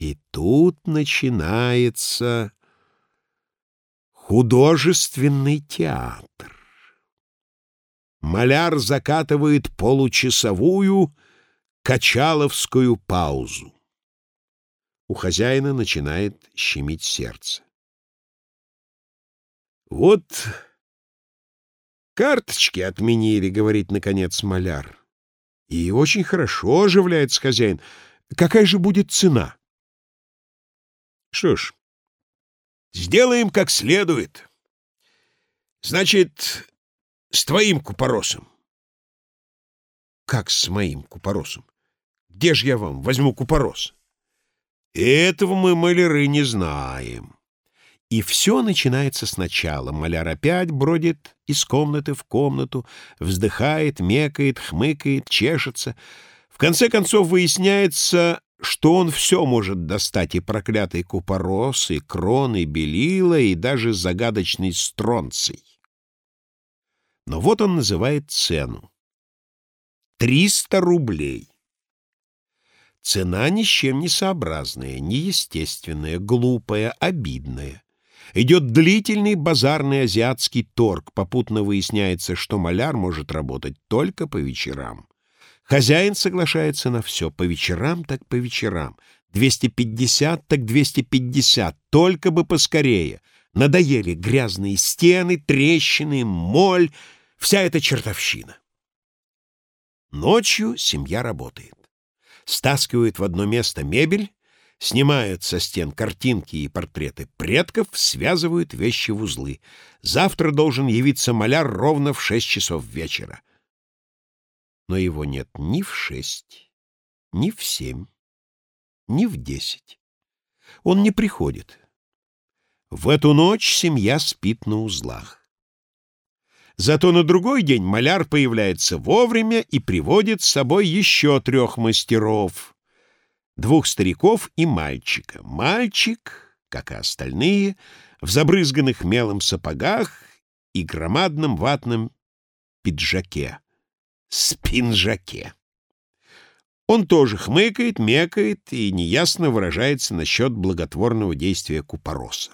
И тут начинается художественный театр. Маляр закатывает получасовую качаловскую паузу. У хозяина начинает щемить сердце. «Вот карточки отменили», — говорит, наконец, маляр. «И очень хорошо», — оживляется хозяин. «Какая же будет цена?» «Что ж, сделаем как следует. Значит, с твоим купоросом». «Как с моим купоросом? Где же я вам возьму купорос?» «Этого мы, маляры, не знаем». И все начинается сначала. Маляр опять бродит из комнаты в комнату, вздыхает, мекает, хмыкает, чешется. В конце концов выясняется, что он все может достать, и проклятый купорос, и крон, и белила, и даже загадочный стронций. Но вот он называет цену. Триста рублей. Цена ни с чем не сообразная, неестественная, глупая, обидная. Идет длительный базарный азиатский торг, попутно выясняется, что маляр может работать только по вечерам. Хозяин соглашается на все, по вечерам так по вечерам. 250 так 250, только бы поскорее. Надоели грязные стены, трещины, моль, вся эта чертовщина. Ночью семья работает. Стаскивают в одно место мебель, Снимают со стен картинки и портреты предков, связывают вещи в узлы. Завтра должен явиться маляр ровно в шесть часов вечера. Но его нет ни в шесть, ни в семь, ни в десять. Он не приходит. В эту ночь семья спит на узлах. Зато на другой день маляр появляется вовремя и приводит с собой еще трех мастеров двух стариков и мальчика. Мальчик, как и остальные, в забрызганных мелом сапогах и громадном ватном пиджаке, спинжаке. Он тоже хмыкает, мекает и неясно выражается насчет благотворного действия купороса.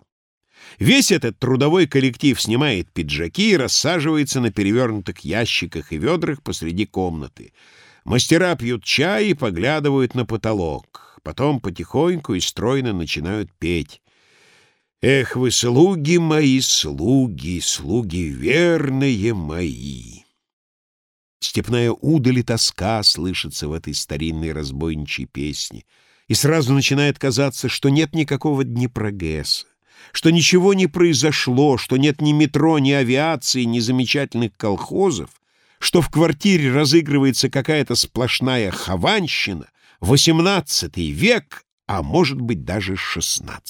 Весь этот трудовой коллектив снимает пиджаки и рассаживается на перевернутых ящиках и ведрах посреди комнаты — Мастера пьют чай и поглядывают на потолок. Потом потихоньку и стройно начинают петь. «Эх вы, слуги мои, слуги, слуги верные мои!» Степная удаль и тоска слышится в этой старинной разбойничьей песне, и сразу начинает казаться, что нет никакого Днепрогесса, что ничего не произошло, что нет ни метро, ни авиации, ни замечательных колхозов, что в квартире разыгрывается какая-то сплошная хованщина, XVIII век, а может быть даже XVI.